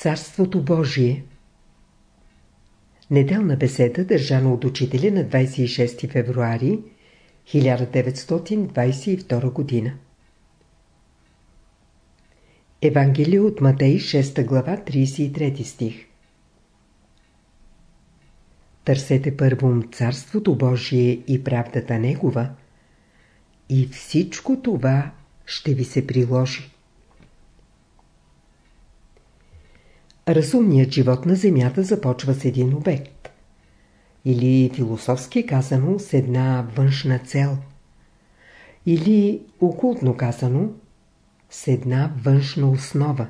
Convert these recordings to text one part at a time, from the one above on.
Царството Божие Неделна беседа, държана от учителя на 26 февруари 1922 година. Евангелие от Матей 6 глава 33 стих Търсете първо Царството Божие и правдата Негова и всичко това ще ви се приложи. Разумният живот на Земята започва с един обект. Или философски казано с една външна цел. Или окултно казано с една външна основа.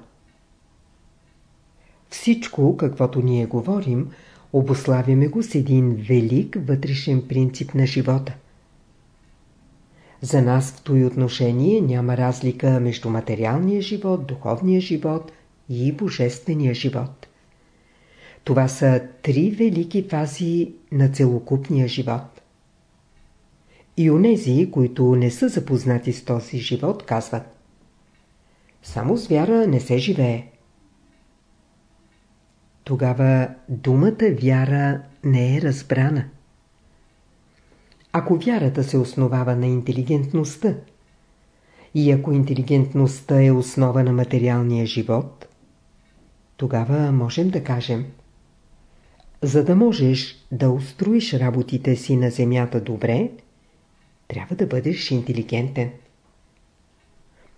Всичко, каквото ние говорим, обославяме го с един велик вътрешен принцип на живота. За нас в този отношение няма разлика между материалния живот, духовния живот и божествения живот. Това са три велики фази на целокупния живот. И онези, които не са запознати с този живот, казват Само с вяра не се живее. Тогава думата вяра не е разбрана. Ако вярата се основава на интелигентността и ако интелигентността е основа на материалния живот, тогава можем да кажем За да можеш да устроиш работите си на земята добре, трябва да бъдеш интелигентен.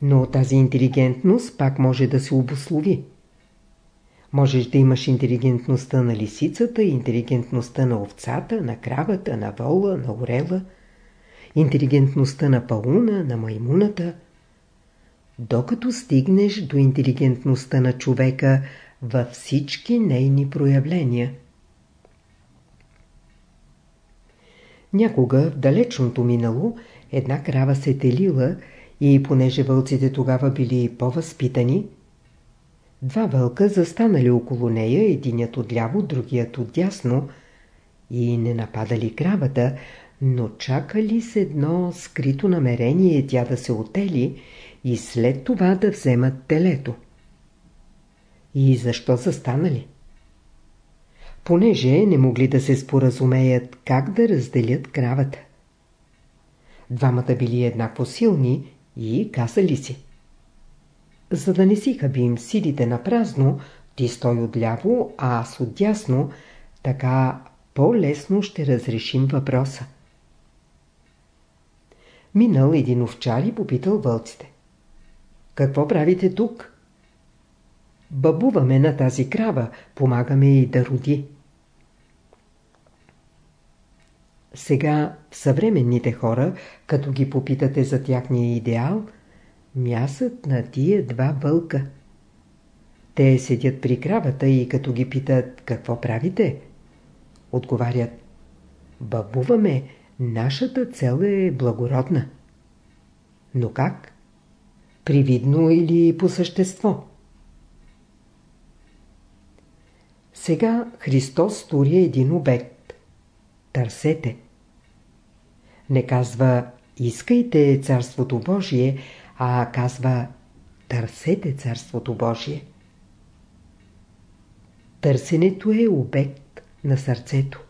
Но тази интелигентност пак може да се обослови. Можеш да имаш интелигентността на лисицата, интелигентността на овцата, на кравата, на вола, на орела, интелигентността на пауна, на маймуната, докато стигнеш до интелигентността на човека във всички нейни проявления. Някога в далечното минало една крава се телила и понеже вълците тогава били по-възпитани, Два вълка застанали около нея, единият отляво, другият отдясно, и не нападали кравата, но чакали с едно скрито намерение тя да се отели и след това да вземат телето. И защо застанали? Понеже не могли да се споразумеят как да разделят кравата. Двамата били еднакво силни и казали си за да не си хабим силите на празно, ти стой отляво, а аз отдясно, така по-лесно ще разрешим въпроса. Минал един овчар и попитал вълците. Какво правите тук? Бабуваме на тази крава, помагаме и да роди. Сега съвременните хора, като ги попитате за тяхния идеал – мясът на тия два бълка. Те седят при кравата и като ги питат какво правите, отговарят Бабуваме, нашата цел е благородна. Но как? Привидно или по същество? Сега Христос стори един обект. Търсете. Не казва искайте Царството Божие, а казва Търсете Царството Божие. Търсенето е обект на сърцето.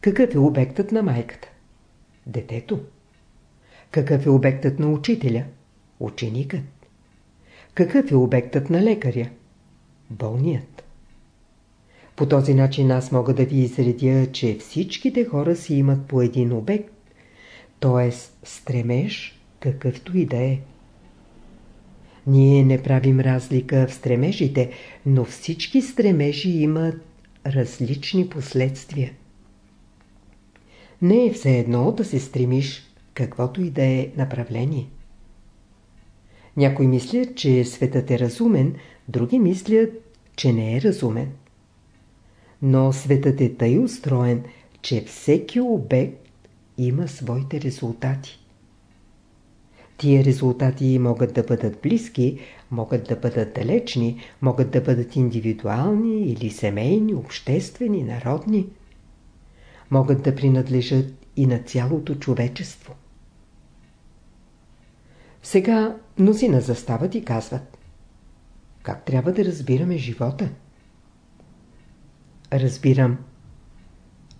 Какъв е обектът на майката? Детето. Какъв е обектът на учителя? Ученикът. Какъв е обектът на лекаря? Болният. По този начин аз мога да ви изредя, че всичките хора си имат по един обект, т.е. стремеж какъвто и да е. Ние не правим разлика в стремежите, но всички стремежи имат различни последствия. Не е все едно да се стремиш каквото и да е направление. Някои мислят, че светът е разумен, други мислят, че не е разумен. Но светът е тъй устроен, че всеки обект има своите резултати. Тия резултати могат да бъдат близки, могат да бъдат далечни, могат да бъдат индивидуални или семейни, обществени, народни. Могат да принадлежат и на цялото човечество. Сега мнозина застават и казват Как трябва да разбираме живота? Разбирам.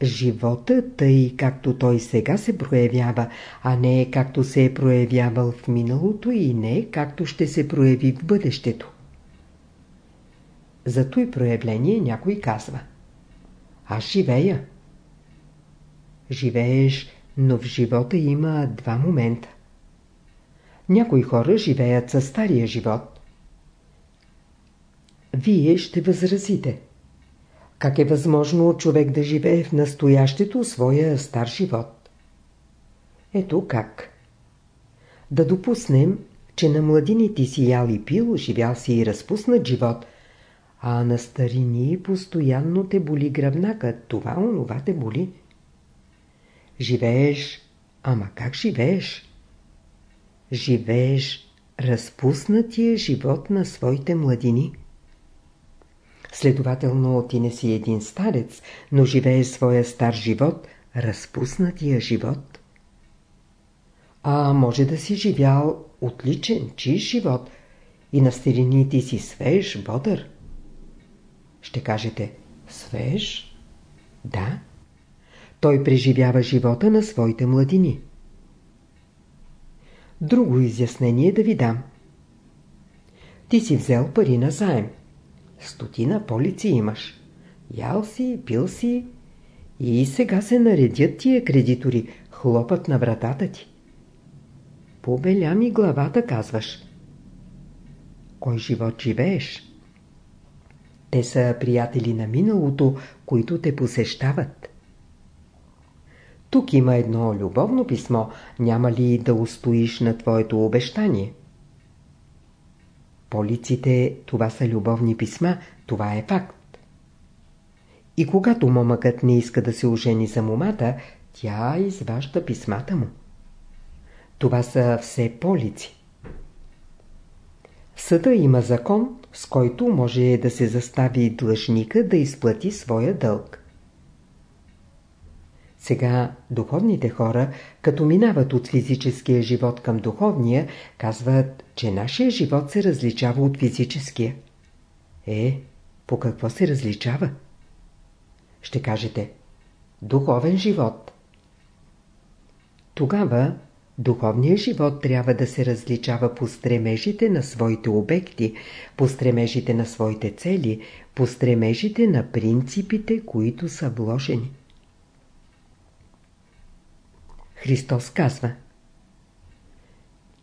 Живота тъй както той сега се проявява, а не както се е проявявал в миналото и не както ще се прояви в бъдещето. За той проявление някой казва. Аз живея. Живееш, но в живота има два момента. Някои хора живеят със стария живот. Вие ще възразите. Как е възможно човек да живее в настоящето своя стар живот? Ето как. Да допуснем, че на младините си ял и пил, живял си и разпуснат живот, а на старини постоянно те боли гръбнака, това онова те боли. Живееш, ама как живееш? Живееш разпуснатия живот на своите младини. Следователно ти не си един старец, но живееш своя стар живот, разпуснатия живот. А може да си живял отличен, чист живот и на старини ти си свеж, бодър. Ще кажете, свеж? Да. Той преживява живота на своите младини. Друго изяснение да ви дам. Ти си взел пари на заем. Стотина полици имаш. Ял си, пил си и сега се наредят тия кредитори, хлопат на вратата ти. Побеля ми главата, казваш. Кой живот живееш? Те са приятели на миналото, които те посещават. Тук има едно любовно писмо. Няма ли да устоиш на твоето обещание? Полиците, това са любовни писма, това е факт. И когато момъкът не иска да се ожени за момата, тя изважда писмата му. Това са все полици. Съда има закон, с който може да се застави длъжника да изплати своя дълг. Сега духовните хора, като минават от физическия живот към духовния, казват, че нашия живот се различава от физическия. Е, по какво се различава? Ще кажете, духовен живот. Тогава духовният живот трябва да се различава по стремежите на своите обекти, по стремежите на своите цели, по стремежите на принципите, които са вложени. Христос казва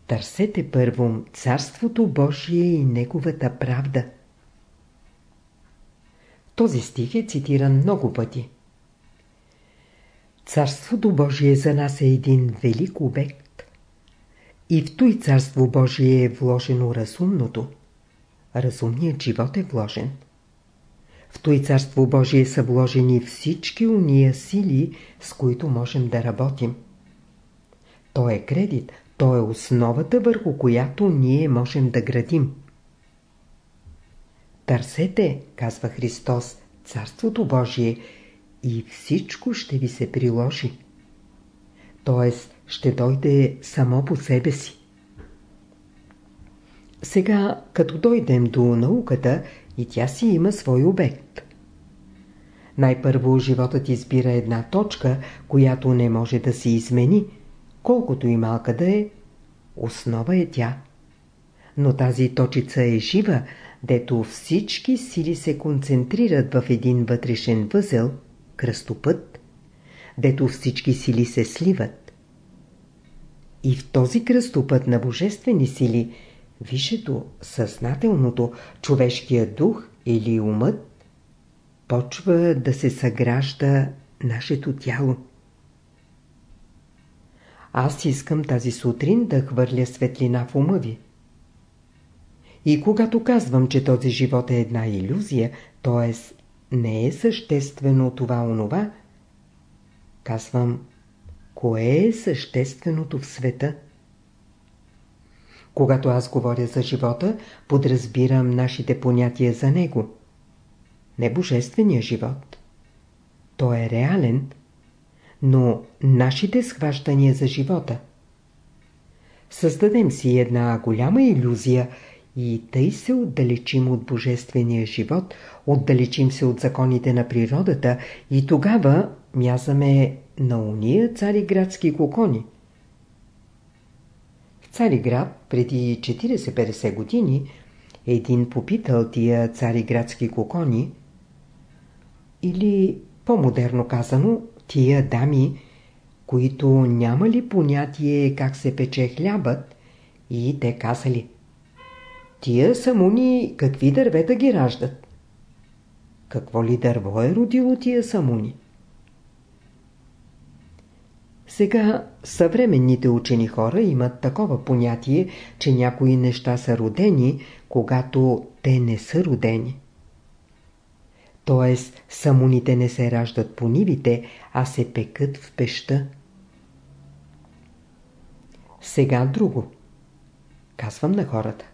Търсете първо Царството Божие и Неговата правда. Този стих е цитиран много пъти. Царството Божие за нас е един велик обект. И в той Царство Божие е вложено разумното. Разумният живот е вложен. В той Царство Божие са вложени всички уния сили, с които можем да работим. То е кредит, то е основата върху която ние можем да градим. Търсете, казва Христос, Царството Божие и всичко ще ви се приложи. Тоест, ще дойде само по себе си. Сега, като дойдем до науката, и тя си има свой обект. Най-първо животът избира една точка, която не може да се измени – колкото и малка да е, основа е тя. Но тази точица е жива, дето всички сили се концентрират в един вътрешен възел, кръстопът, дето всички сили се сливат. И в този кръстопът на божествени сили, висшето, съзнателното, човешкия дух или умът, почва да се съгражда нашето тяло. Аз искам тази сутрин да хвърля светлина в ума ви. И когато казвам, че този живот е една иллюзия, т.е. не е съществено това онова, казвам, кое е същественото в света? Когато аз говоря за живота, подразбирам нашите понятия за него. Не божествения живот. Той е реален, но нашите схващания за живота. Създадем си една голяма иллюзия и тъй се отдалечим от божествения живот, отдалечим се от законите на природата и тогава мязаме на уния цариградски кокони. В Цариград преди 40-50 години един попитал тия цариградски кокони или по-модерно казано тия дами, които нямали понятие как се пече хлябът и те казали Тия самуни какви дървета ги раждат? Какво ли дърво е родило тия самуни? Сега съвременните учени хора имат такова понятие, че някои неща са родени, когато те не са родени. Тоест, самуните не се раждат по нивите, а се пекат в пеща. Сега друго. Казвам на хората.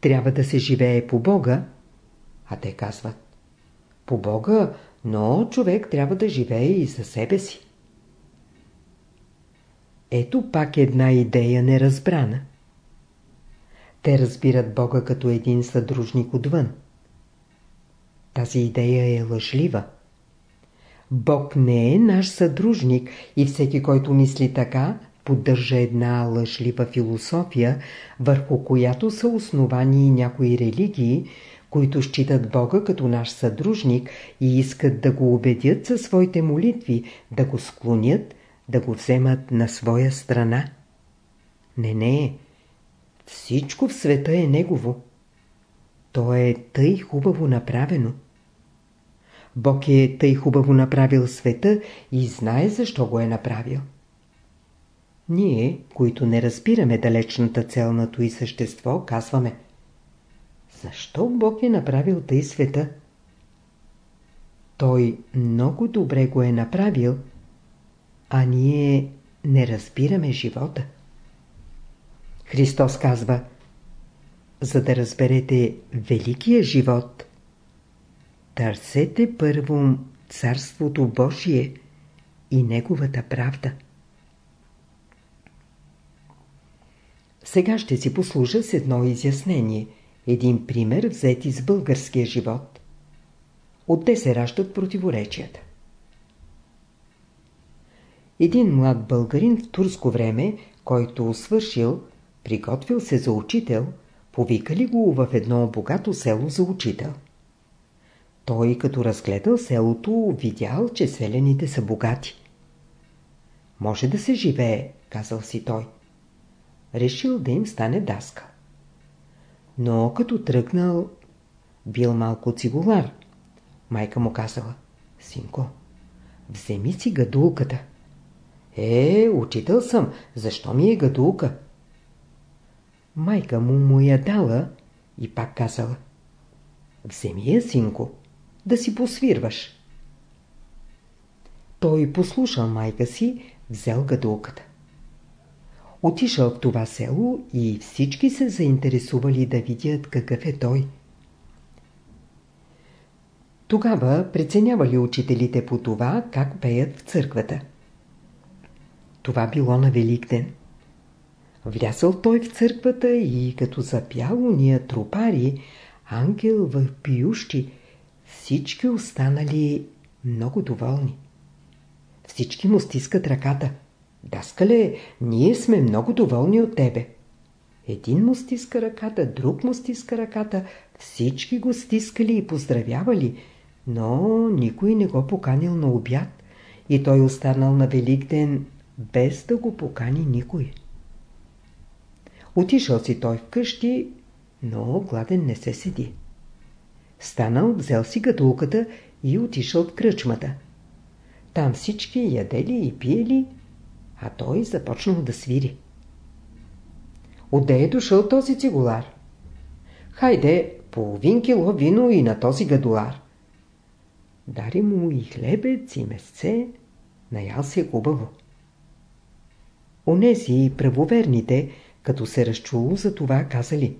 Трябва да се живее по Бога, а те казват. По Бога, но човек трябва да живее и за себе си. Ето пак една идея неразбрана. Те разбират Бога като един съдружник отвън. Тази идея е лъжлива. Бог не е наш съдружник и всеки, който мисли така, поддържа една лъжлива философия, върху която са основани някои религии, които считат Бога като наш съдружник и искат да го убедят със своите молитви, да го склонят, да го вземат на своя страна. Не, не, всичко в света е Негово. То е тъй хубаво направено. Бог е тъй хубаво направил света и знае защо го е направил. Ние, които не разбираме далечната цел на и същество, казваме Защо Бог е направил тъй света? Той много добре го е направил, а ние не разбираме живота. Христос казва За да разберете великия живот, търсете първо Царството Божие и Неговата правда. Сега ще си послужа с едно изяснение, един пример взет из българския живот. Отде се раждат противоречията. Един млад българин в турско време, който свършил, приготвил се за учител, повикали го в едно богато село за учител. Той, като разгледал селото, видял, че селените са богати. Може да се живее, казал си той решил да им стане даска. Но като тръгнал, бил малко цигулар. Майка му казала, синко, вземи си гадулката. Е, учител съм, защо ми е гадулка? Майка му му я дала и пак казала, вземи я, синко, да си посвирваш. Той послушал майка си, взел гадулката. Отишъл в това село и всички се заинтересували да видят какъв е той. Тогава преценявали учителите по това, как пеят в църквата. Това било на Великден. Влязъл той в църквата и като запял уния трупари, ангел в пиющи, всички останали много доволни. Всички му стискат ръката. Даскале, ние сме много доволни от тебе. Един му стиска ръката, друг му стиска ръката, всички го стискали и поздравявали, но никой не го поканил на обяд и той останал на Великден без да го покани никой. Отишъл си той вкъщи, но гладен не се седи. Станал, взел си гадулката и отишъл в кръчмата. Там всички ядели и пиели, а той започнал да свири. Отде е дошъл този цигулар? Хайде, половин кило вино и на този гадулар. Дари му и хлебец, и месце, наял се хубаво. Онези правоверните, като се разчуло за това, казали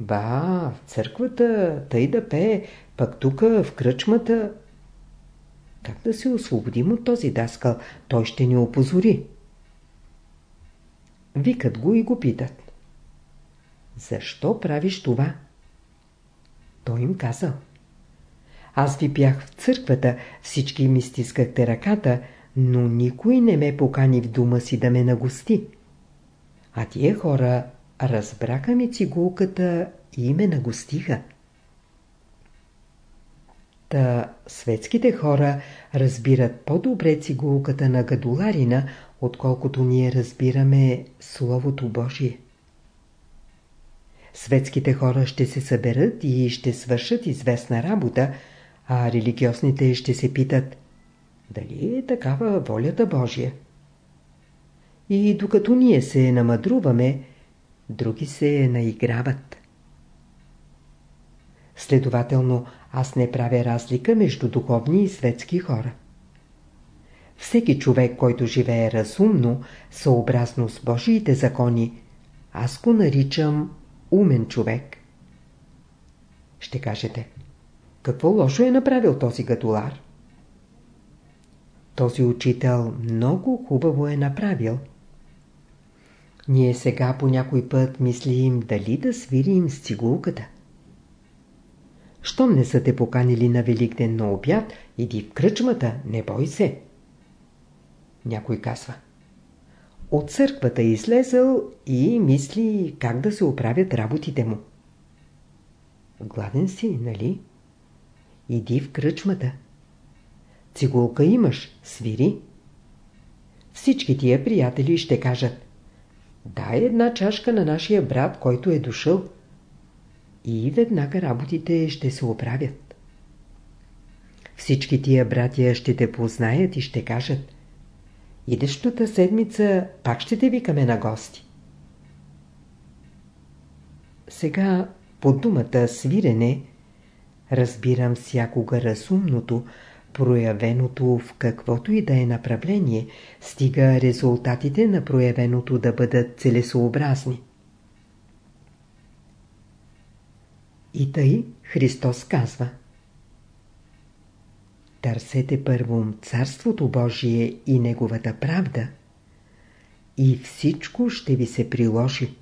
Ба, в църквата, тъй да пее, пък тук в кръчмата как да се освободим от този даскал? Той ще ни опозори. Викат го и го питат. защо правиш това? Той им казал. Аз ви бях в църквата, всички ми стискахте ръката, но никой не ме покани в дома си да ме нагости. А тия хора разбраха ми цигулката и ме нагостиха. Та светските хора разбират по-добре цигулката на гадуларина, отколкото ние разбираме Словото Божие. Светските хора ще се съберат и ще свършат известна работа, а религиозните ще се питат дали е такава волята Божия. И докато ние се намадруваме, други се наиграват. Следователно, аз не правя разлика между духовни и светски хора. Всеки човек, който живее разумно, съобразно с Божиите закони, аз го наричам умен човек. Ще кажете, какво лошо е направил този гатулар? Този учител много хубаво е направил. Ние сега по някой път мислим дали да свирим с цигулката. Щом не са те поканили на Великден на обяд, иди в кръчмата, не бой се. Някой казва. От църквата е излезъл и мисли как да се оправят работите му. Гладен си, нали? Иди в кръчмата. Цигулка имаш, свири. Всички тия приятели ще кажат Дай една чашка на нашия брат, който е дошъл. И веднага работите ще се оправят. Всички тия братия ще те познаят и ще кажат Идещата седмица пак ще те викаме на гости. Сега по думата свирене разбирам всякога разумното, проявеното в каквото и да е направление, стига резултатите на проявеното да бъдат целесообразни. И тъй Христос казва Търсете първо Царството Божие и Неговата правда и всичко ще ви се приложи.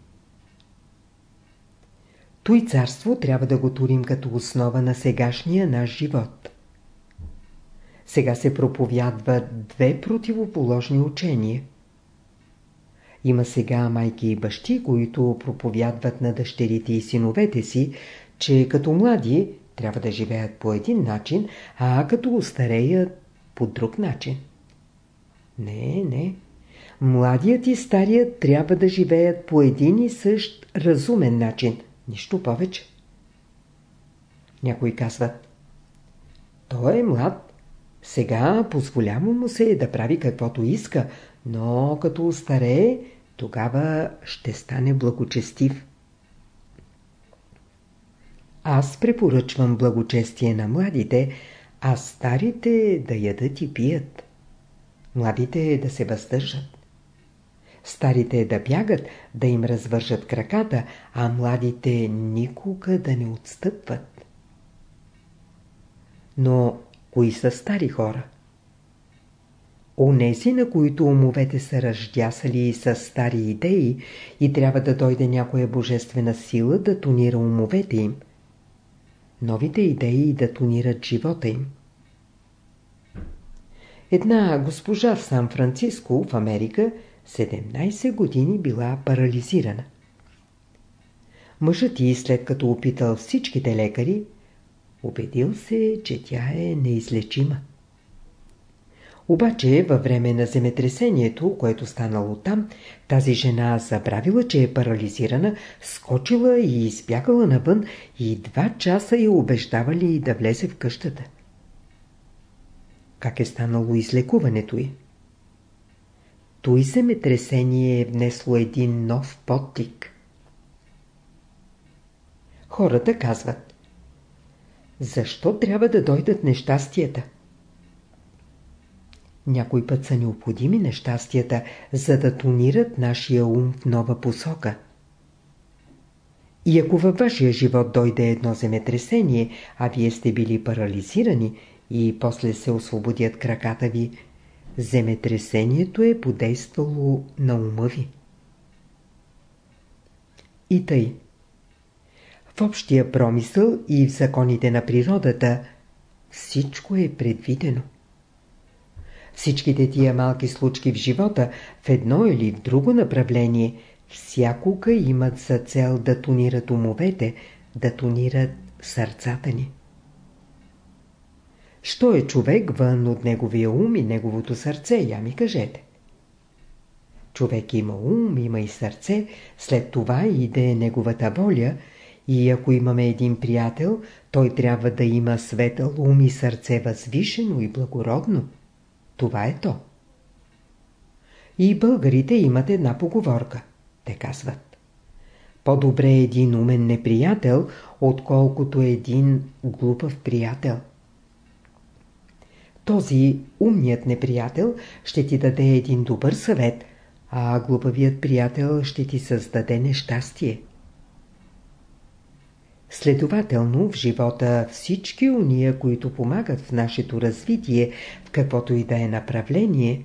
Той царство трябва да го турим като основа на сегашния наш живот. Сега се проповядват две противоположни учения. Има сега майки и бащи, които проповядват на дъщерите и синовете си, че като млади трябва да живеят по един начин, а като устареят по друг начин. Не, не. Младият и старият трябва да живеят по един и същ разумен начин. Нищо повече. Някои казват Той е млад. Сега позволява му се да прави каквото иска, но като устарее, тогава ще стане благочестив. Аз препоръчвам благочестие на младите, а старите да ядат и пият. Младите да се въздържат. Старите да бягат, да им развържат краката, а младите никога да не отстъпват. Но кои са стари хора? Онези, на които умовете са ръждясали с стари идеи и трябва да дойде някоя божествена сила да тонира умовете им – новите идеи да тонират живота им. Една госпожа в Сан-Франциско в Америка 17 години била парализирана. Мъжът и след като опитал всичките лекари, убедил се, че тя е неизлечима. Обаче във време на земетресението, което станало там, тази жена забравила, че е парализирана, скочила и избягала навън и два часа я убеждавали да влезе в къщата. Как е станало излекуването й? Той земетресение е внесло един нов подтик. Хората казват Защо трябва да дойдат нещастията? Някой път са необходими нещастията, за да тонират нашия ум в нова посока. И ако във вашия живот дойде едно земетресение, а вие сте били парализирани и после се освободят краката ви, земетресението е подействало на ума ви. И тъй, В общия промисъл и в законите на природата всичко е предвидено. Всичките тия малки случки в живота, в едно или в друго направление, всякога имат за цел да тонират умовете, да тонират сърцата ни. Що е човек вън от неговия ум и неговото сърце, я ми кажете. Човек има ум, има и сърце, след това иде неговата воля и ако имаме един приятел, той трябва да има светъл ум и сърце възвишено и благородно. Това е то. И българите имат една поговорка. Те казват. По-добре е един умен неприятел, отколкото един глупав приятел. Този умният неприятел ще ти даде един добър съвет, а глупавият приятел ще ти създаде нещастие. Следователно в живота всички уния, които помагат в нашето развитие, в каквото и да е направление,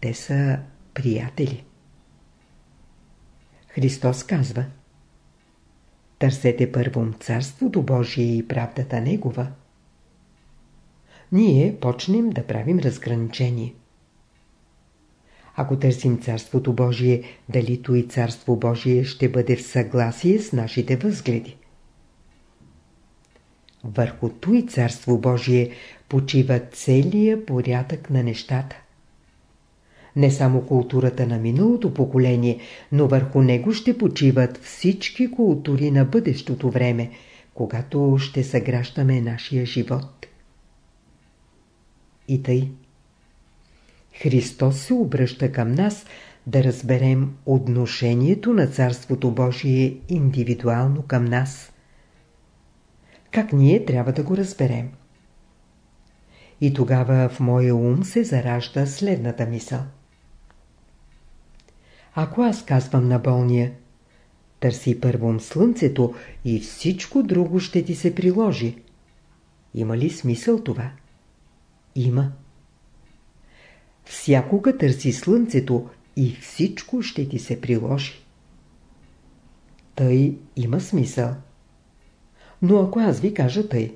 те са приятели. Христос казва Търсете първом Царството Божие и правдата Негова. Ние почнем да правим разграничение. Ако търсим Царството Божие, дали то и Царство Божие ще бъде в съгласие с нашите възгледи. Върху той Царство Божие почива целия порядък на нещата. Не само културата на миналото поколение, но върху него ще почиват всички култури на бъдещото време, когато ще съграждаме нашия живот. И тъй. Христос се обръща към нас да разберем отношението на Царството Божие индивидуално към нас. Как ние трябва да го разберем? И тогава в моя ум се заражда следната мисъл. Ако аз казвам на болния, търси първом слънцето и всичко друго ще ти се приложи. Има ли смисъл това? Има. Всякога търси слънцето и всичко ще ти се приложи. Тъй има смисъл. Но ако аз ви кажа тъй,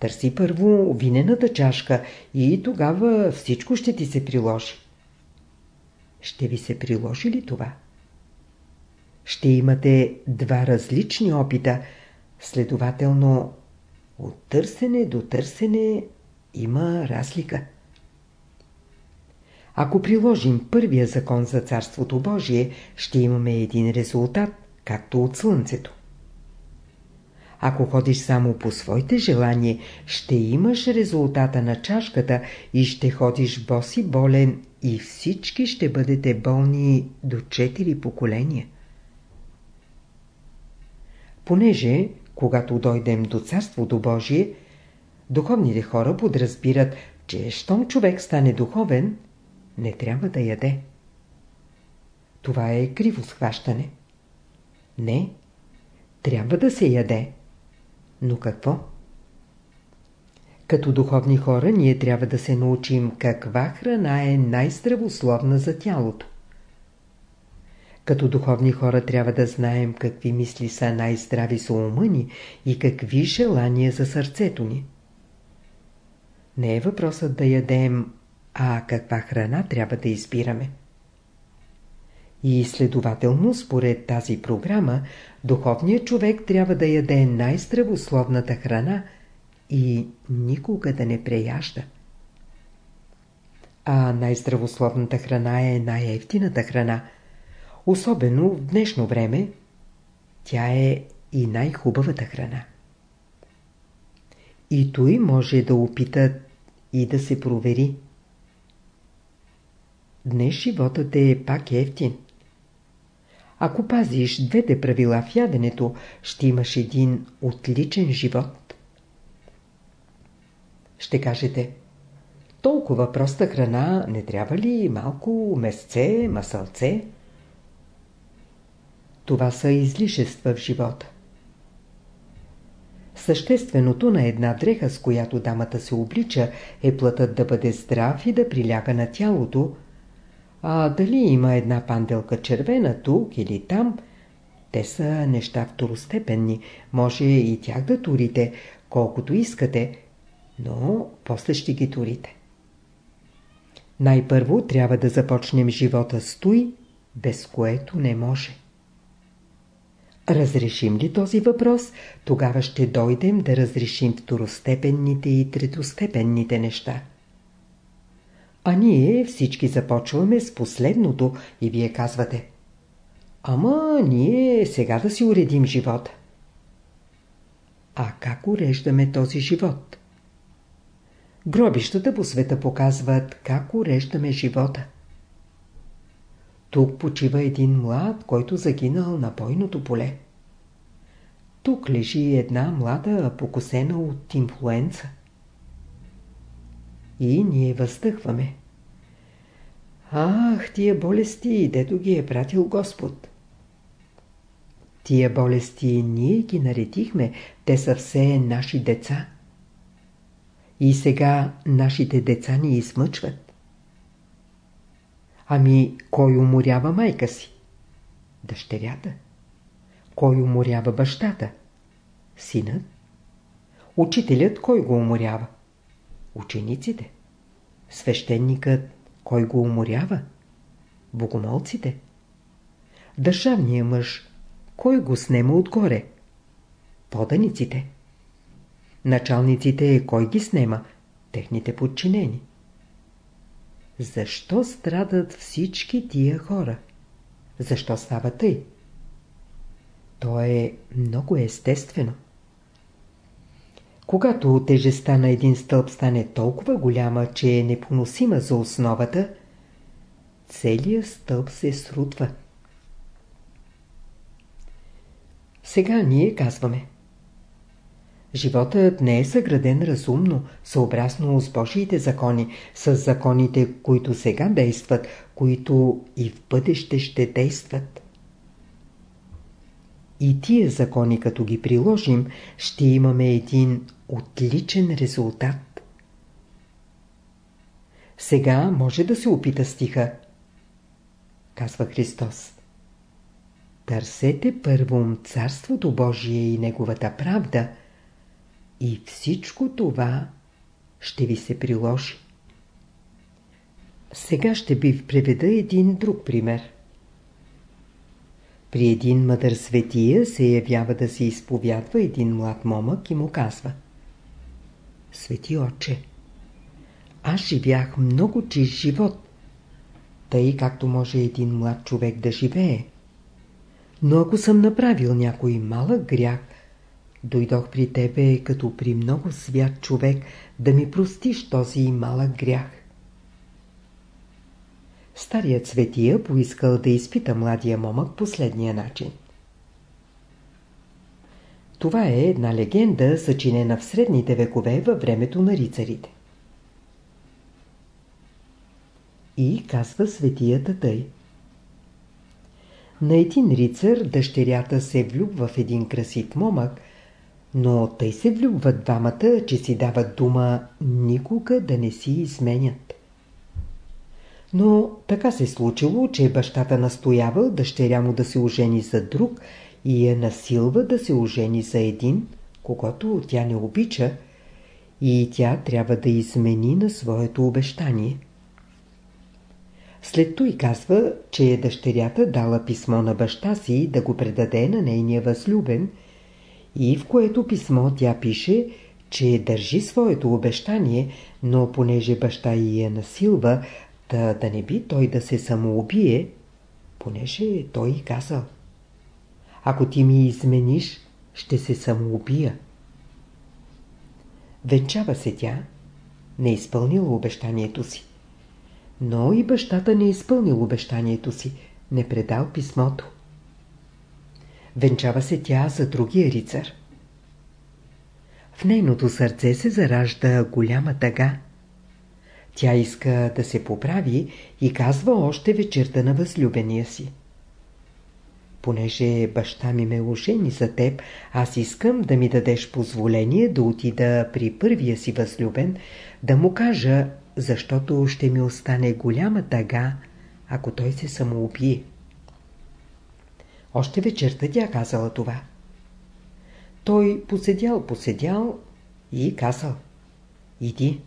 търси първо винената чашка и тогава всичко ще ти се приложи. Ще ви се приложи ли това? Ще имате два различни опита, следователно от търсене до търсене има разлика. Ако приложим първия закон за Царството Божие, ще имаме един резултат, както от Слънцето. Ако ходиш само по своите желания, ще имаш резултата на чашката и ще ходиш боси болен и всички ще бъдете болни до четири поколения. Понеже, когато дойдем до Царството Божие, духовните хора подразбират, че щом човек стане духовен, не трябва да яде. Това е криво схващане. Не, трябва да се яде. Но какво? Като духовни хора ние трябва да се научим каква храна е най-здравословна за тялото. Като духовни хора трябва да знаем какви мисли са най-здрави за ума ни и какви желания за сърцето ни. Не е въпросът да ядем, а каква храна трябва да избираме. И следователно, според тази програма, духовният човек трябва да яде най-здравословната храна и никога да не преяжда. А най-здравословната храна е най-ефтината храна. Особено в днешно време тя е и най-хубавата храна. И той може да опитат и да се провери. Днес животът е пак ефтин. Ако пазиш двете правила в яденето, ще имаш един отличен живот. Ще кажете, толкова проста храна не трябва ли малко месце, масълце? Това са излишества в живота. Същественото на една дреха, с която дамата се облича, е плътът да бъде здрав и да приляга на тялото, а дали има една панделка червена тук или там, Те са неща второстепенни. Може и тях да турите, колкото искате, но после ще ги турите. Най-първо трябва да започнем живота с той, без което не може. Разрешим ли този въпрос, тогава ще дойдем да разрешим второстепенните и третостепенните неща. А ние всички започваме с последното и вие казвате Ама ние сега да си уредим живота. А как уреждаме този живот? Гробищата по света показват как уреждаме живота. Тук почива един млад, който загинал на бойното поле. Тук лежи една млада, покосена от инфлуенца. И ние въздъхваме. Ах, тия болести, дето ги е пратил Господ. Тия болести ние ги наредихме, те са все наши деца. И сега нашите деца ни измъчват. Ами, кой уморява майка си? Дъщерята. Кой уморява бащата? Синът. Учителят кой го уморява? Учениците. Свещеникът кой го уморява? Богомолците. Държавният мъж кой го снема отгоре? Поданиците. Началниците кой ги снема? Техните подчинени. Защо страдат всички тия хора? Защо става тъй? То е много естествено. Когато тежестта на един стълб стане толкова голяма, че е непоносима за основата, целият стълб се срутва. Сега ние казваме. Животът не е съграден разумно, съобразно с Божиите закони, с законите, които сега действат, които и в бъдеще ще действат. И тия закони, като ги приложим, ще имаме един отличен резултат. Сега може да се опита стиха. Казва Христос. Търсете първом Царството Божие и Неговата правда и всичко това ще ви се приложи. Сега ще ви преведа един друг пример. При един мъдър светия се явява да се изповядва един млад момък и му казва Свети отче, аз живях много чист живот, тъй както може един млад човек да живее. Но ако съм направил някой малък грях, дойдох при тебе като при много свят човек да ми простиш този малък грях. Старият светия поискал да изпита младия момък последния начин. Това е една легенда, съчинена в средните векове във времето на рицарите. И казва светията тъй. На един рицар дъщерята се влюбва в един красив момък, но тъй се влюбват двамата, че си дават дума никога да не си изменят. Но така се случило, че бащата настоявал дъщеря му да се ожени за друг и я насилва да се ожени за един, когато тя не обича, и тя трябва да измени на своето обещание. След той казва, че дъщерята дала писмо на баща си да го предаде на нейния възлюбен и в което писмо тя пише, че държи своето обещание, но понеже баща й я насилва, Та да не би той да се самоубие, понеже той и казал. Ако ти ми измениш, ще се самоубия. Венчава се тя, не изпълнила обещанието си. Но и бащата не изпълнил обещанието си, не предал писмото. Венчава се тя за другия рицар. В нейното сърце се заражда голяма тъга. Тя иска да се поправи и казва още вечерта на възлюбения си. Понеже баща ми ме ожени за теб, аз искам да ми дадеш позволение да отида при първия си възлюбен, да му кажа, защото ще ми остане голяма тъга, ако той се самоубие. Още вечерта тя казала това. Той поседял, поседял и казал. Иди.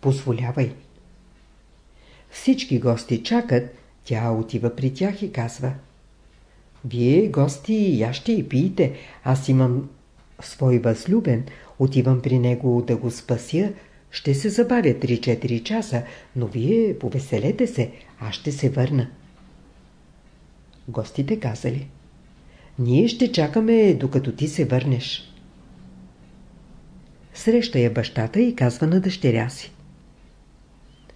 Позволявай. Всички гости чакат, тя отива при тях и казва. Вие, гости, яще и пиете. Аз имам свой възлюбен, отивам при него да го спася. Ще се забавя 3-4 часа, но вие повеселете се, аз ще се върна. Гостите казали. Ние ще чакаме, докато ти се върнеш. Среща я бащата и казва на дъщеря си.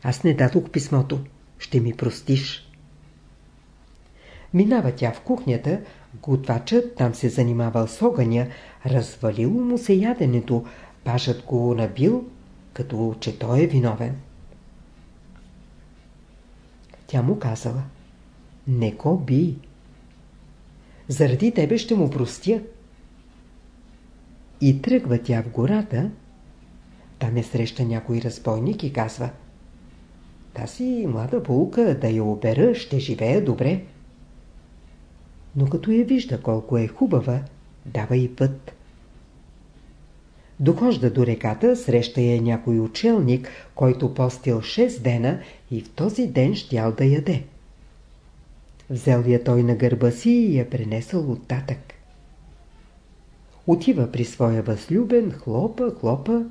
Аз не дадох писмото. Ще ми простиш. Минава тя в кухнята, готвачът там се занимавал с огъня, развалило му се яденето, пажът го набил, като че той е виновен. Тя му казала, не го би. Заради тебе ще му простя. И тръгва тя в гората, там е среща някой разбойник и казва Тази млада булка да я обера, ще живее добре. Но като я вижда колко е хубава, дава и път. Дохожда до реката, среща я някой учелник, който постил 6 дена и в този ден щял да яде. Взел я той на гърба си и я пренесъл оттатък. Отива при своя възлюбен, хлопа, хлопа.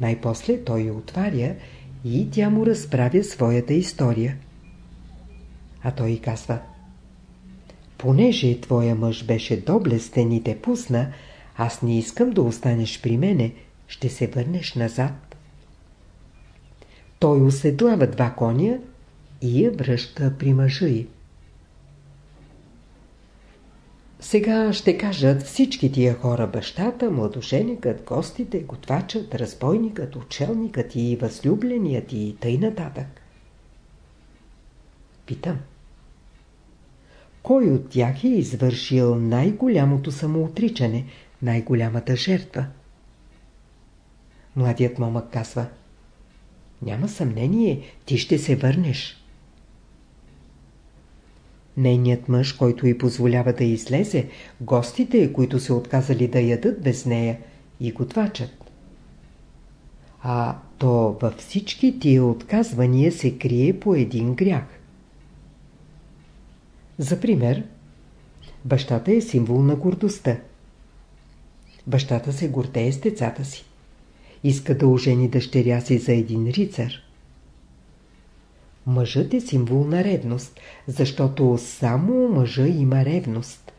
Най-после той я отваря и тя му разправя своята история. А той казва Понеже твоя мъж беше доблестен и те пусна, аз не искам да останеш при мене, ще се върнеш назад. Той уседлава два коня и я връща при мъжа й. Сега ще кажат всички тия хора бащата, младоженикът, гостите, готвачът, разбойникът, учелникът и възлюбленият и тъй нататък. Питам. Кой от тях е извършил най-голямото самоотричане, най-голямата жертва? Младият момък казва. Няма съмнение, ти ще се върнеш. Нейният мъж, който й позволява да излезе, гостите, които се отказали да ядат без нея, и готвачат. А то във всички тия отказвания се крие по един грях. За пример, бащата е символ на гордостта. Бащата се гордее с децата си. Иска да ожени дъщеря си за един рицар. Мъжът е символ на ревност, защото само мъжа има ревност.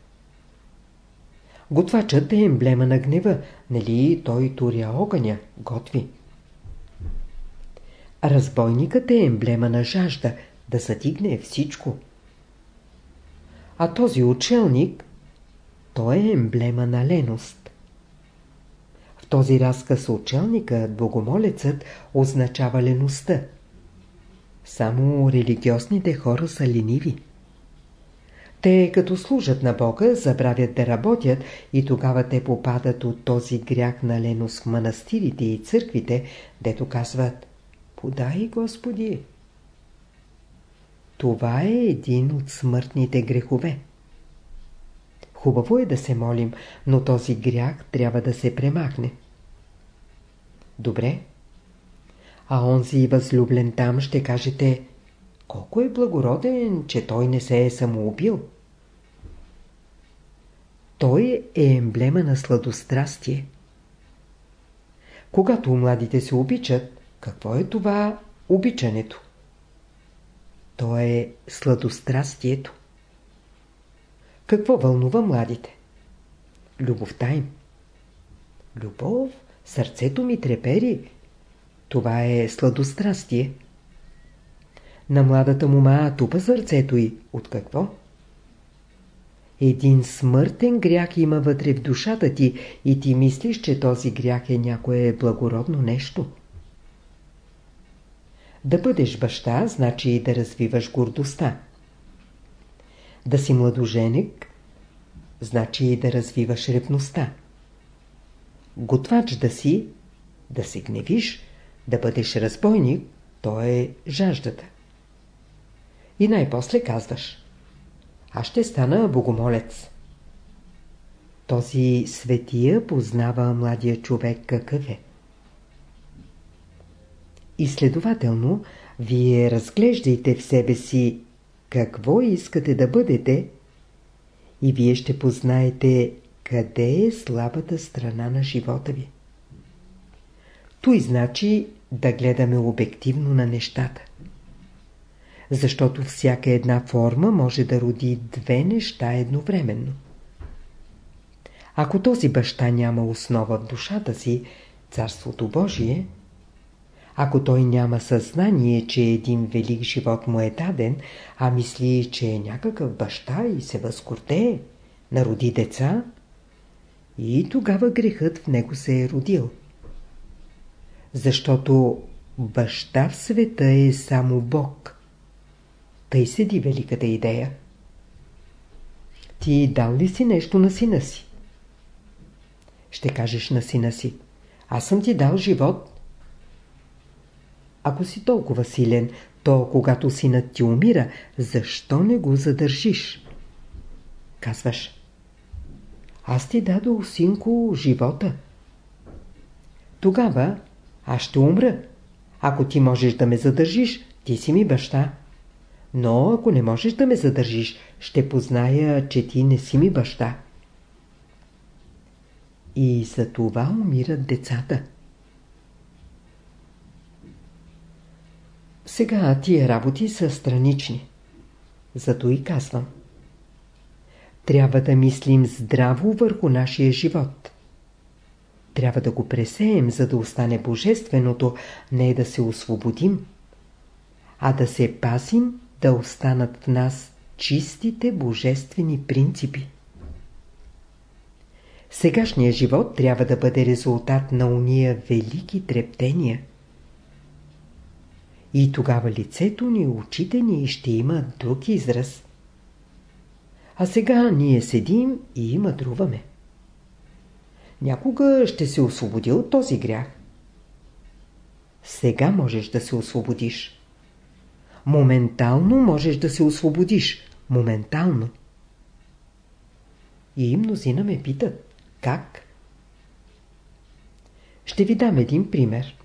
Готвачът е емблема на гнева, нали той туря огъня, готви. Разбойникът е емблема на жажда, да затигне всичко. А този учелник, той е емблема на леност. В този разказ учелникът, богомолецът, означава леността. Само религиозните хора са лениви. Те, като служат на Бога, забравят да работят и тогава те попадат от този грях на леност в манастирите и църквите, дето казват «Подай, Господи!» Това е един от смъртните грехове. Хубаво е да се молим, но този грях трябва да се премахне. Добре, а онзи възлюблен там ще кажете колко е благороден, че той не се е самоубил. Той е емблема на сладострастие. Когато младите се обичат, какво е това обичането? То е сладострастието. Какво вълнува младите? Любовта им. Любов, сърцето ми трепери, това е сладострастие. На младата мума тупа сърцето й. От какво? Един смъртен грях има вътре в душата ти и ти мислиш, че този грях е някое благородно нещо. Да бъдеш баща, значи и да развиваш гордостта. Да си младоженик, значи и да развиваш ревността. Готвач да си, да се гневиш, да бъдеш разбойник, то е жаждата. И най-после казваш. аз ще стана богомолец. Този светия познава младия човек какъв е. И следователно, вие разглеждайте в себе си какво искате да бъдете и вие ще познаете къде е слабата страна на живота ви. Той значи да гледаме обективно на нещата. Защото всяка една форма може да роди две неща едновременно. Ако този баща няма основа в душата си, Царството Божие, ако той няма съзнание, че един велик живот му е даден, а мисли, че е някакъв баща и се възкортее, народи деца, и тогава грехът в него се е родил. Защото баща в света е само Бог. Тъй седи великата идея. Ти дал ли си нещо на сина си? Ще кажеш на сина си. Аз съм ти дал живот. Ако си толкова силен, то когато синът ти умира, защо не го задържиш? Казваш. Аз ти дадох, синко, живота. Тогава аз ще умра. Ако ти можеш да ме задържиш, ти си ми баща. Но ако не можеш да ме задържиш, ще позная, че ти не си ми баща. И за това умират децата. Сега тия работи са странични. Зато и казвам. Трябва да мислим здраво върху нашия живот. Трябва да го пресеем, за да остане божественото, не да се освободим, а да се пасим да останат в нас чистите божествени принципи. Сегашният живот трябва да бъде резултат на уния велики трептения. И тогава лицето ни, очите ни ще има друг израз. А сега ние седим и мъдруваме. Някога ще се освободи от този грях. Сега можеш да се освободиш. Моментално можеш да се освободиш. Моментално. И мнозина ме питат. Как? Ще ви дам един пример.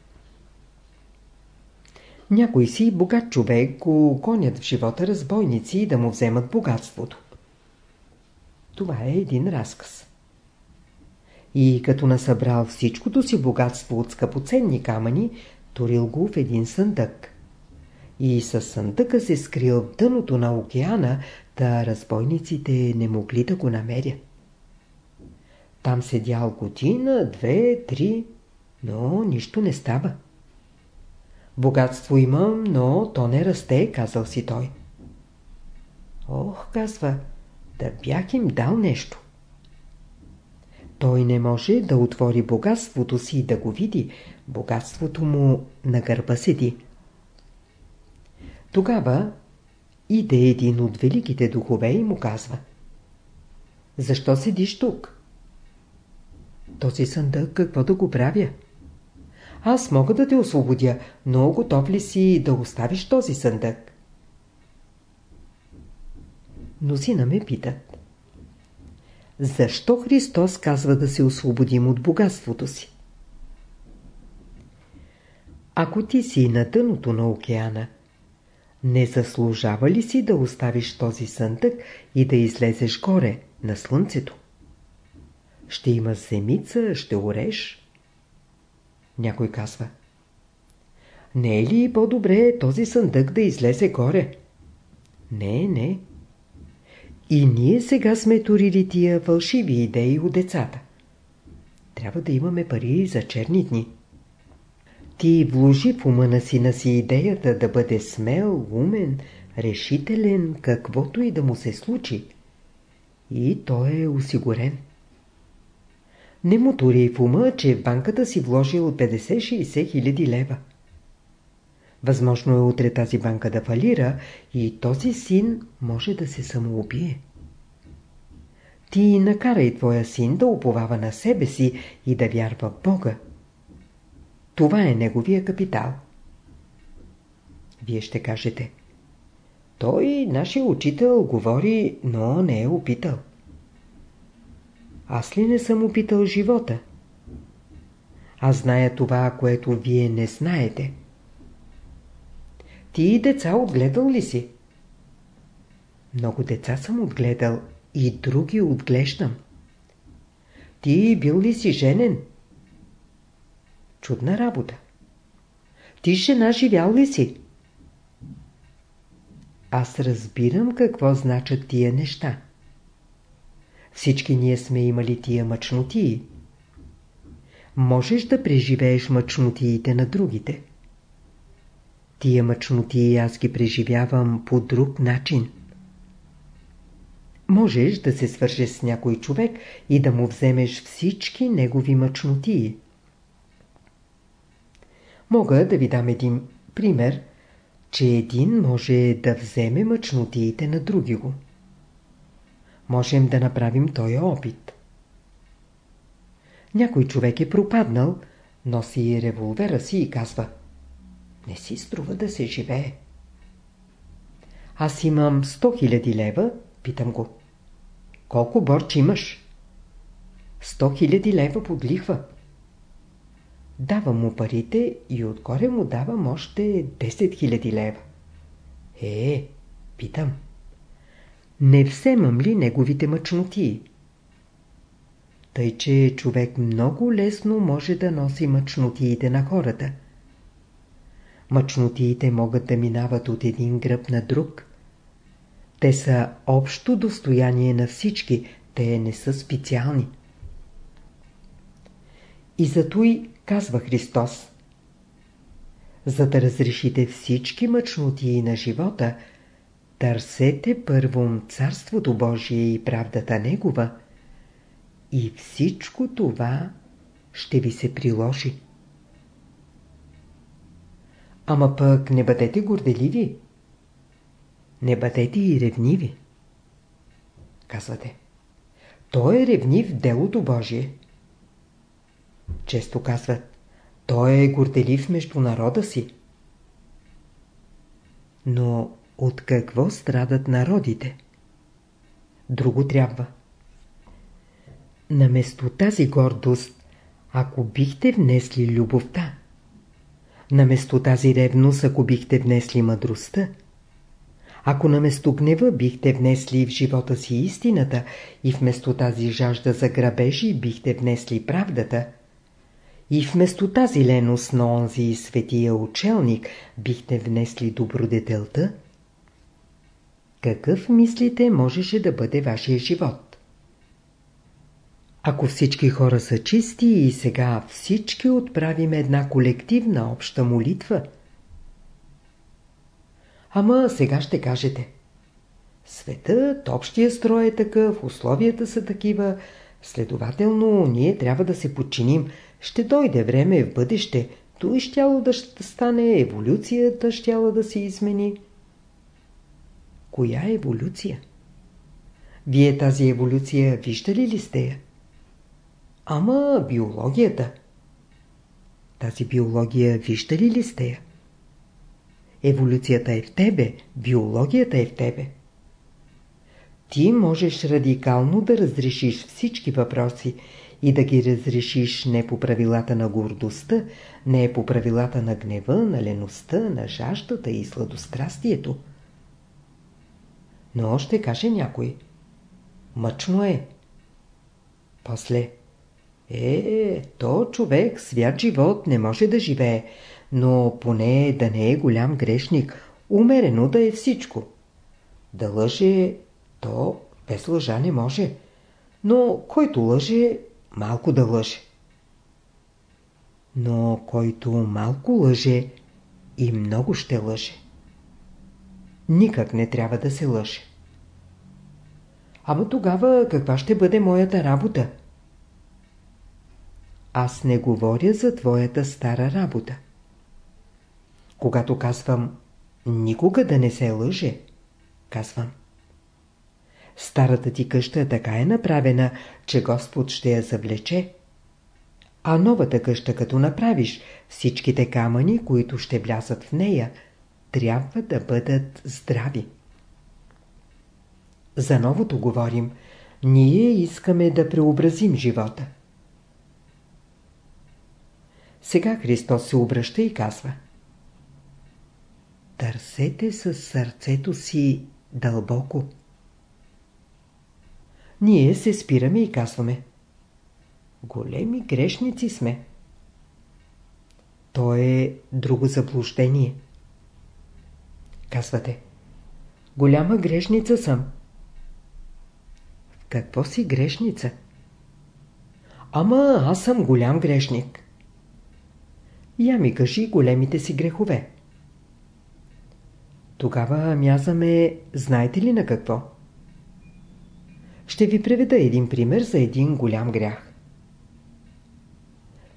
Някой си богат човек го гонят в живота разбойници и да му вземат богатството. Това е един разказ. И като насъбрал всичкото си богатство от скъпоценни камъни, турил го в един съндък. И със съндъка се скрил в дъното на океана, да разбойниците не могли да го намерят. Там седял година, две, три, но нищо не става. Богатство имам, но то не расте, казал си той. Ох, казва, да бях им дал нещо. Той не може да отвори богатството си и да го види. Богатството му на гърба седи. Тогава иде един от великите духове и му казва Защо седиш тук? Този съндък какво да го правя? Аз мога да те освободя, но готов ли си да оставиш този съндък? Мнозина ме питат. Защо Христос казва да се освободим от богатството си? Ако ти си на дъното на океана, не заслужава ли си да оставиш този съндък и да излезеш горе, на слънцето? Ще има земица, ще ореш. Някой казва. Не е ли по-добре този съндък да излезе горе? Не, не. И ние сега сме турили тия фалшиви идеи от децата. Трябва да имаме пари за черни дни. Ти вложи в ума на сина си идеята да бъде смел, умен, решителен, каквото и да му се случи. И той е осигурен. Не му тури в ума, че банката си вложил 50-60 хиляди лева. Възможно е утре тази банка да фалира и този син може да се самоубие. Ти накарай твоя син да уповава на себе си и да вярва в Бога. Това е неговия капитал. Вие ще кажете. Той, нашия учител, говори, но не е опитал. Аз ли не съм опитал живота? Аз зная това, което вие не знаете. Ти деца отгледал ли си? Много деца съм отгледал и други отглеждам. Ти бил ли си женен? Чудна работа. Ти жена живял ли си? Аз разбирам какво значат тия неща. Всички ние сме имали тия мъчнотии. Можеш да преживееш мъчнотиите на другите. Тия мъчнотии аз ги преживявам по друг начин. Можеш да се свържеш с някой човек и да му вземеш всички негови мъчнотии. Мога да ви дам един пример, че един може да вземе мъчнотиите на други. Можем да направим този опит. Някой човек е пропаднал, носи револвера си и казва Не си струва да се живее. Аз имам 100 000 лева, питам го. Колко борч имаш? 100 000 лева под лихва. Давам му парите и отгоре му давам още 10 000 лева. Е, питам. Не вземам ли неговите мъчноти? Тъй, че човек много лесно може да носи мъчнотиите на хората. Мъчнотиите могат да минават от един гръб на друг. Те са общо достояние на всички, те не са специални. И зато и казва Христос. За да разрешите всички мъчноти на живота, търсете първом Царството Божие и правдата Негова и всичко това ще ви се приложи. Ама пък не бъдете горделиви. Не бъдете и ревниви. Казвате. Той е ревнив делото Божие. Често казват, той е горделив между народа си. Но от какво страдат народите? Друго трябва. Наместо тази гордост, ако бихте внесли любовта, наместо тази ревност, ако бихте внесли мъдростта, ако наместо гнева бихте внесли в живота си истината и вместо тази жажда за грабежи бихте внесли правдата – и вместо тази леност на онзи светия учелник бихте внесли добродетелта? Какъв мислите можеше да бъде вашия живот? Ако всички хора са чисти и сега всички отправим една колективна обща молитва, Ама сега ще кажете. Светът, общия строй е такъв, условията са такива, следователно ние трябва да се подчиним – ще дойде време в бъдеще, той щяло да стане, еволюцията щяла да се измени. Коя еволюция? Вие тази еволюция виждали ли сте я? Ама биологията. Тази биология виждали ли сте я? Еволюцията е в тебе, биологията е в тебе. Ти можеш радикално да разрешиш всички въпроси и да ги разрешиш не по правилата на гордостта, не по правилата на гнева, на леността, на жаждата и сладострастието. Но още каже някой. Мъчно е. После. Е, то човек свят живот не може да живее, но поне да не е голям грешник, умерено да е всичко. Да лъже, то без лъжа не може. Но който лъже, малко да лъже. Но който малко лъже и много ще лъже. Никак не трябва да се лъже. Ама тогава каква ще бъде моята работа? Аз не говоря за твоята стара работа. Когато казвам никога да не се лъже, казвам Старата ти къща така е направена, че Господ ще я завлече. А новата къща като направиш, всичките камъни, които ще влязат в нея, трябва да бъдат здрави. За новото говорим. Ние искаме да преобразим живота. Сега Христос се обръща и казва Търсете със сърцето си дълбоко. Ние се спираме и казваме Големи грешници сме. То е друго заблуждение. Казвате Голяма грешница съм. В какво си грешница? Ама аз съм голям грешник. Я ми кажи големите си грехове. Тогава мязаме, знаете ли на какво? Ще ви приведа един пример за един голям грях.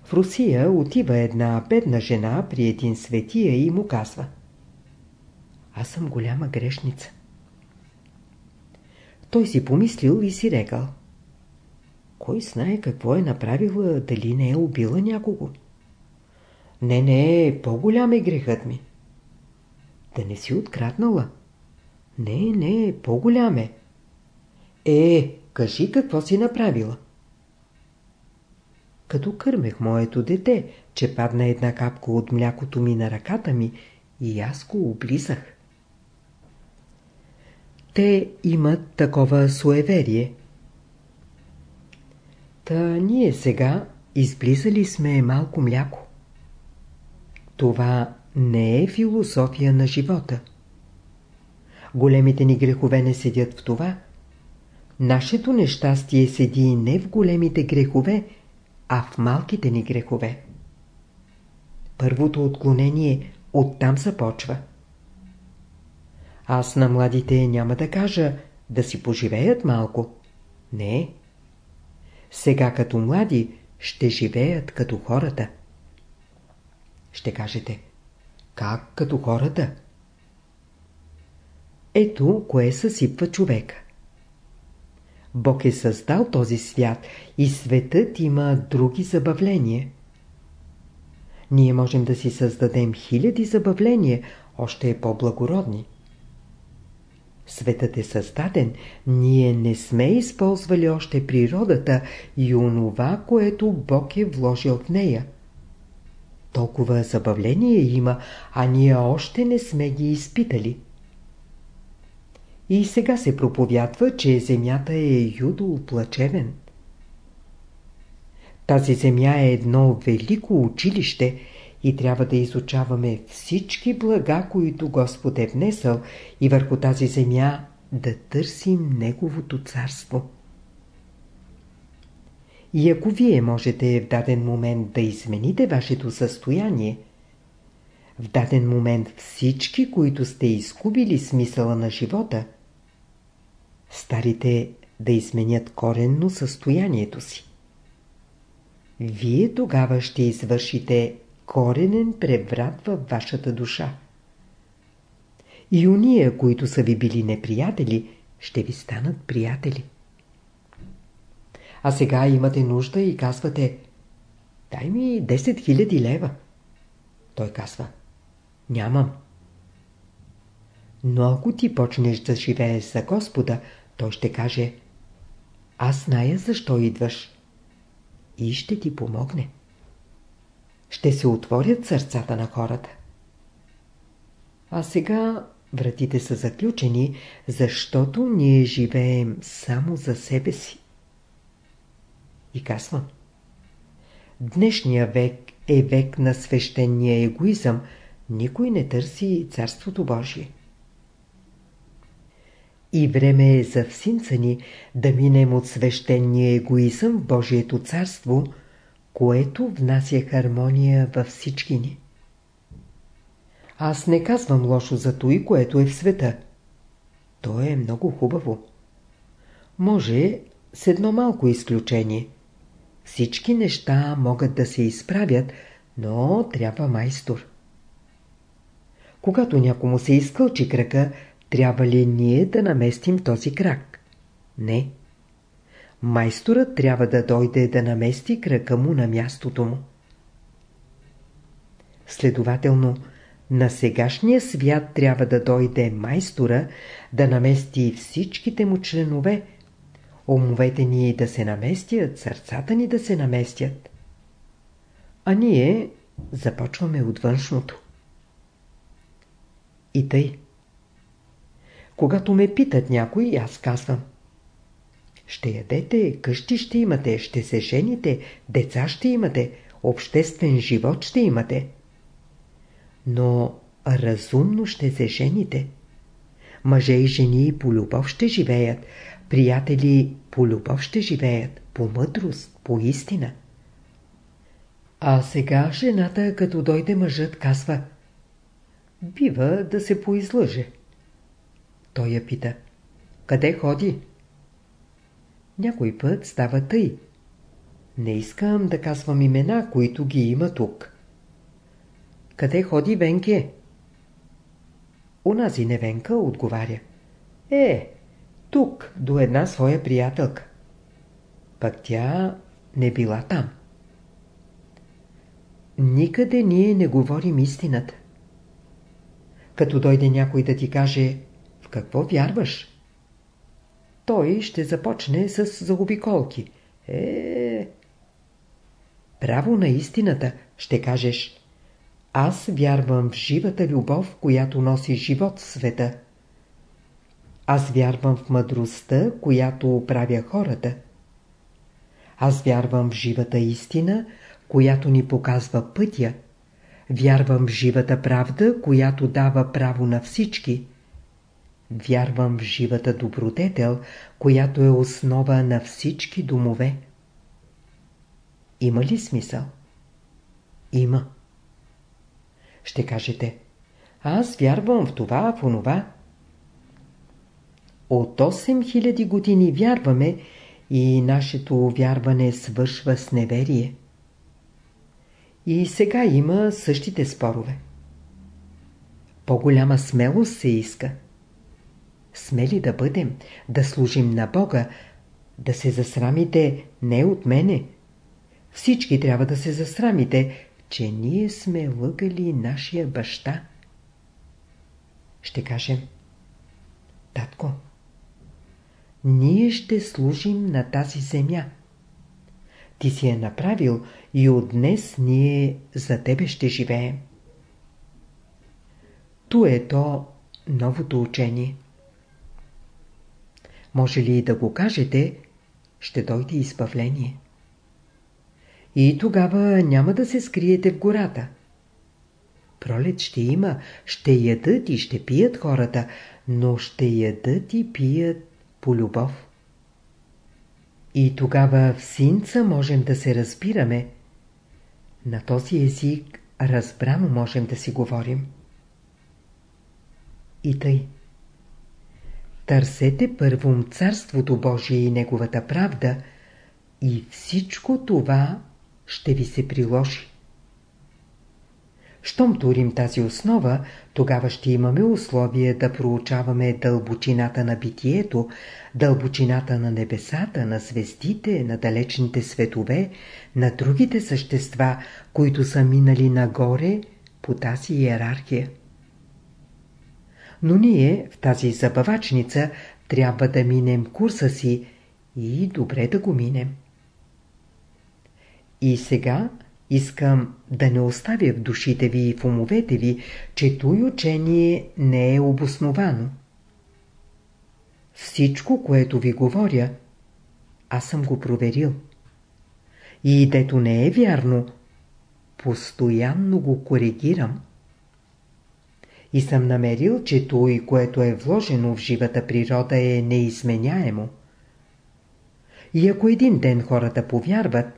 В Русия отива една бедна жена при един светия и му казва Аз съм голяма грешница. Той си помислил и си рекал Кой знае какво е направила, дали не е убила някого? Не, не, по-голям е грехът ми. Да не си откраднала? Не, не, по-голям е. Е, кажи какво си направила. Като кърмех моето дете, че падна една капка от млякото ми на ръката ми и аз го облизах. Те имат такова суеверие. Та ние сега изблизали сме малко мляко. Това не е философия на живота. Големите ни грехове не седят в това. Нашето нещастие седи не в големите грехове, а в малките ни грехове. Първото отклонение оттам започва. Аз на младите няма да кажа да си поживеят малко. Не. Сега като млади ще живеят като хората. Ще кажете, как като хората? Ето кое съсипва човека. Бог е създал този свят и светът има други забавления. Ние можем да си създадем хиляди забавления, още е по-благородни. Светът е създаден, ние не сме използвали още природата и онова, което Бог е вложил в нея. Толкова забавление има, а ние още не сме ги изпитали. И сега се проповядва, че земята е юдо плачевен. Тази земя е едно велико училище и трябва да изучаваме всички блага, които Господ е внесъл и върху тази земя да търсим Неговото царство. И ако вие можете в даден момент да измените вашето състояние, в даден момент всички, които сте изгубили смисъла на живота, старите да изменят коренно състоянието си. Вие тогава ще извършите коренен преврат във вашата душа. И уния, които са ви били неприятели, ще ви станат приятели. А сега имате нужда и казвате Дай ми 10 000 лева. Той казва Нямам. Но ако ти почнеш да живееш за Господа, той ще каже Аз зная защо идваш. И ще ти помогне. Ще се отворят сърцата на хората. А сега вратите са заключени, защото ние живеем само за себе си. И казвам. Днешния век е век на свещения егоизъм. Никой не търси Царството Божие. И време е за всинца ни да минем от свещения егоизъм в Божието царство, което внася хармония във всички ни. Аз не казвам лошо за той, което е в света. То е много хубаво. Може с едно малко изключение. Всички неща могат да се изправят, но трябва майстор. Когато някому се изкълчи крака, трябва ли ние да наместим този крак? Не. Майсторът трябва да дойде да намести крака му на мястото му. Следователно, На сегашния свят трябва да дойде майстора да намести всичките му членове, умовете ни да се наместят, сърцата ни да се наместят. А ние започваме от външното. И тъй. Когато ме питат някой, аз казвам. Ще ядете, къщи ще имате, ще се жените, деца ще имате, обществен живот ще имате. Но разумно ще се жените. Мъже и жени по любов ще живеят, приятели по любов ще живеят, по мъдрост, по истина. А сега жената, като дойде мъжът, казва Бива да се поизлъже. Той я пита Къде ходи? Някой път става тъй. Не искам да казвам имена, които ги има тук. Къде ходи Венке? Унази невенка отговаря. Е, тук, до една своя приятелка. Пък тя не била там. Никъде ние не говорим истината. Като дойде някой да ти каже в какво вярваш, той ще започне с заобиколки. Е, право на истината ще кажеш аз вярвам в живата любов, която носи живот в света. Аз вярвам в мъдростта, която оправя хората. Аз вярвам в живата истина, която ни показва пътя. Вярвам в живата правда, която дава право на всички. Вярвам в живата добродетел, която е основа на всички домове. Има ли смисъл? Има. Ще кажете, аз вярвам в това, в онова. От 8000 години вярваме и нашето вярване свършва с неверие. И сега има същите спорове. По-голяма смелост се иска. Смели да бъдем, да служим на Бога, да се засрамите не от мене. Всички трябва да се засрамите, че ние сме лъгали нашия баща. Ще кажем, татко, ние ще служим на тази земя. Ти си е направил и от днес ние за тебе ще живеем. Ту е то новото учение. Може ли да го кажете, ще дойде избавление. И тогава няма да се скриете в гората. Пролет ще има, ще ядат и ще пият хората, но ще ядат и пият по любов. И тогава в синца можем да се разбираме. На този език разбрано можем да си говорим. И тъй. Търсете първом Царството Божие и Неговата правда и всичко това ще ви се приложи. Щом турим тази основа, тогава ще имаме условие да проучаваме дълбочината на битието, дълбочината на небесата, на звездите, на далечните светове, на другите същества, които са минали нагоре по тази иерархия. Но ние в тази забавачница трябва да минем курса си и добре да го минем. И сега искам да не оставя в душите ви и в умовете ви, че той учение не е обосновано. Всичко, което ви говоря, аз съм го проверил. И дето не е вярно, постоянно го коригирам. И съм намерил, че той, което е вложено в живата природа е неизменяемо. И ако един ден хората повярват,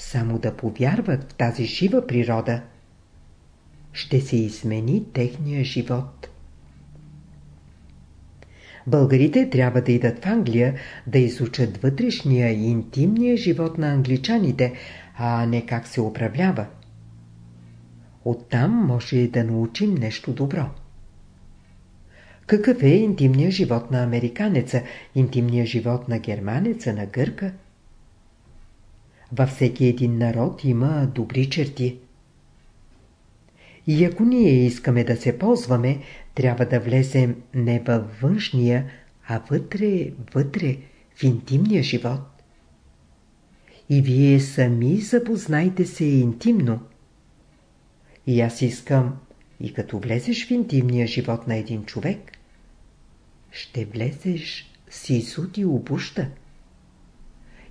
само да повярват в тази жива природа, ще се измени техния живот. Българите трябва да идат в Англия да изучат вътрешния и интимния живот на англичаните, а не как се управлява. Оттам може да научим нещо добро. Какъв е интимният живот на американеца, интимният живот на германеца, на гърка? Във всеки един народ има добри черти. И ако ние искаме да се ползваме, трябва да влезем не във външния, а вътре, вътре, в интимния живот. И вие сами запознайте се интимно. И аз искам, и като влезеш в интимния живот на един човек, ще влезеш с изуд и обуща.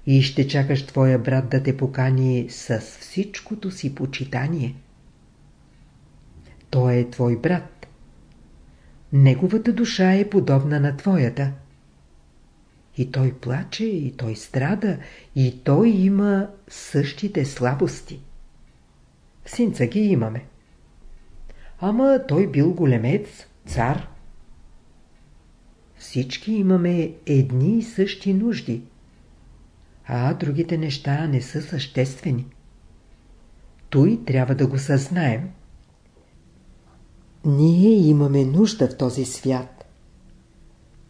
И ще чакаш твоя брат да те покани с всичкото си почитание. Той е твой брат. Неговата душа е подобна на твоята. И той плаче, и той страда, и той има същите слабости. Синца ги имаме. Ама той бил големец, цар. Всички имаме едни и същи нужди, а другите неща не са съществени. Той трябва да го съзнаем. Ние имаме нужда в този свят.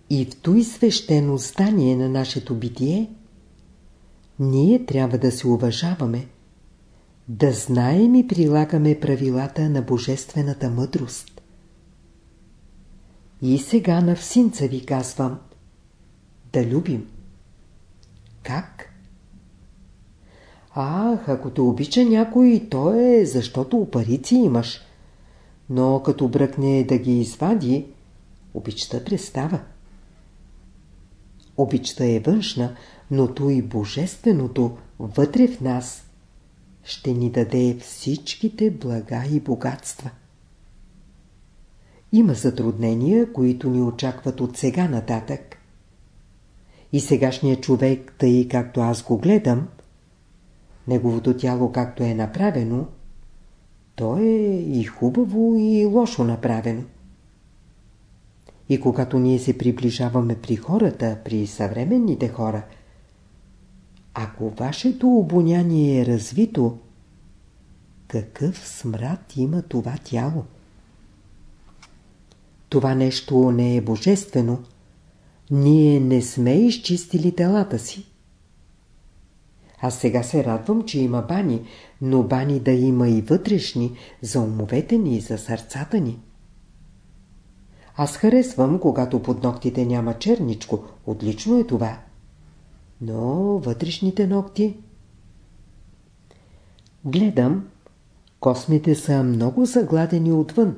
И в той свещено здание на нашето битие, ние трябва да се уважаваме, да знаем и прилагаме правилата на божествената мъдрост. И сега на всинца ви казвам да любим. Как? Ах, ако те обича някой, то е защото опарици имаш. Но като бръкне да ги извади, обичта престава. Обичта е външна, но то и божественото вътре в нас ще ни даде всичките блага и богатства. Има затруднения, които ни очакват от сега нататък. И сегашният човек, тъй както аз го гледам, неговото тяло както е направено, то е и хубаво и лошо направено. И когато ние се приближаваме при хората, при съвременните хора, ако вашето обоняние е развито, какъв смрад има това тяло? Това нещо не е божествено. Ние не сме изчистили телата си. Аз сега се радвам, че има бани, но бани да има и вътрешни, за умовете ни и за сърцата ни. Аз харесвам, когато под ногтите няма черничко. Отлично е това. Но вътрешните ногти... Гледам, космите са много загладени отвън.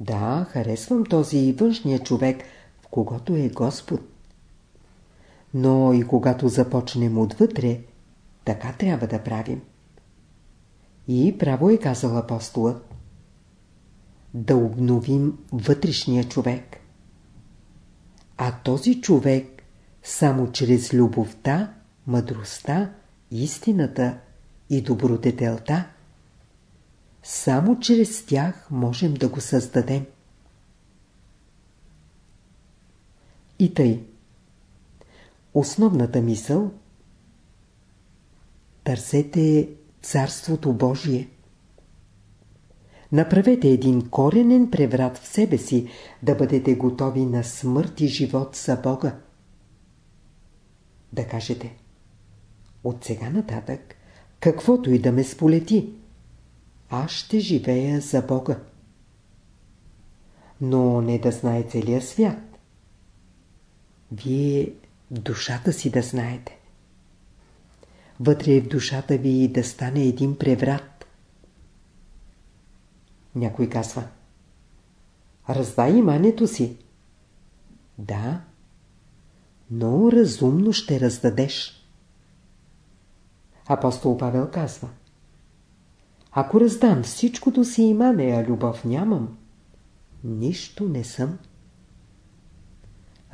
Да, харесвам този и външния човек, в когото е Господ. Но и когато започнем отвътре, така трябва да правим. И право е казал апостолът да обновим вътрешния човек. А този човек само чрез любовта, мъдростта, истината и добродетелта, само чрез тях можем да го създадем. И тъй. Основната мисъл Търсете Царството Божие. Направете един коренен преврат в себе си, да бъдете готови на смърт и живот за Бога. Да кажете, от сега нататък, каквото и да ме сполети, аз ще живея за Бога. Но не да знае целия свят. Вие душата си да знаете. Вътре в душата ви да стане един преврат. Някой казва. Раздай имането си. Да, но разумно ще раздадеш. Апостол Павел казва. Ако раздам всичкото си имане, а любов нямам, нищо не съм.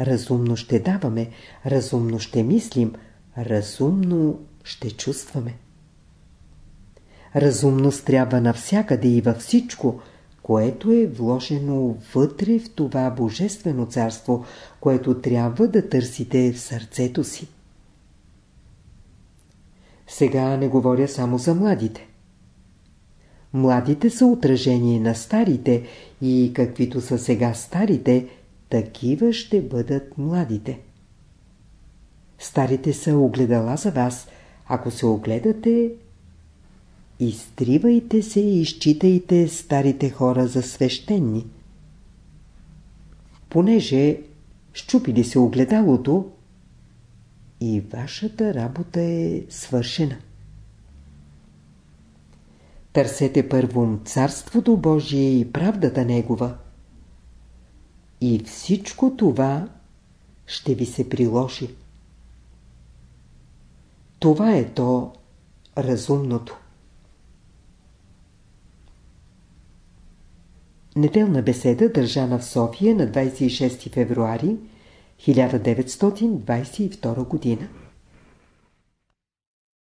Разумно ще даваме, разумно ще мислим, разумно ще чувстваме. Разумност трябва навсякъде и във всичко, което е вложено вътре в това Божествено царство, което трябва да търсите в сърцето си. Сега не говоря само за младите. Младите са отражение на старите и каквито са сега старите, такива ще бъдат младите. Старите са огледала за вас. Ако се огледате, изтривайте се и изчитайте старите хора за свещени. Понеже щупили се огледалото и вашата работа е свършена. Търсете първо Царството Божие и правдата Негова. И всичко това ще ви се приложи. Това е то разумното. Неделна беседа държана в София на 26 февруари 1922 година.